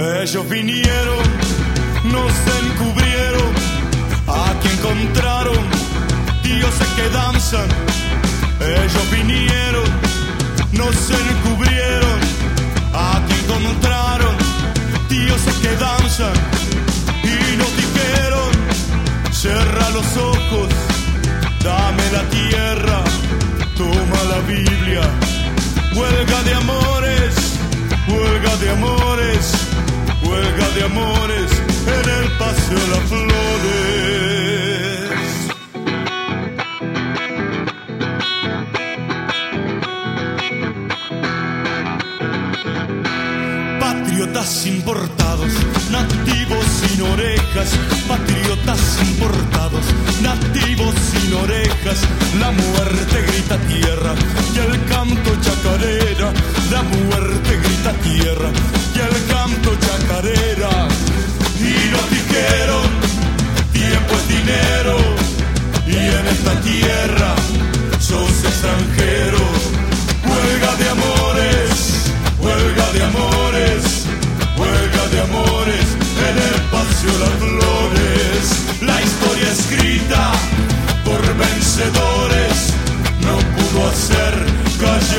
Ellos vinieron, nos encubrieron, aquí encontraron dioses que danzan. Ellos vinieron, nos encubrieron, aquí encontraron dioses que danzan y nos dijeron, cierra los ojos, dame la tierra, amores en el paseo de las flores. Patriotas importados, nativos sin orejas, patriotas importados, nativos sin orejas, la muerte grita tierra y el esta tierra, sos extranjero. Huelga de amores, huelga de amores, huelga de amores, en el patio las flores. La historia escrita por vencedores no pudo hacer callar.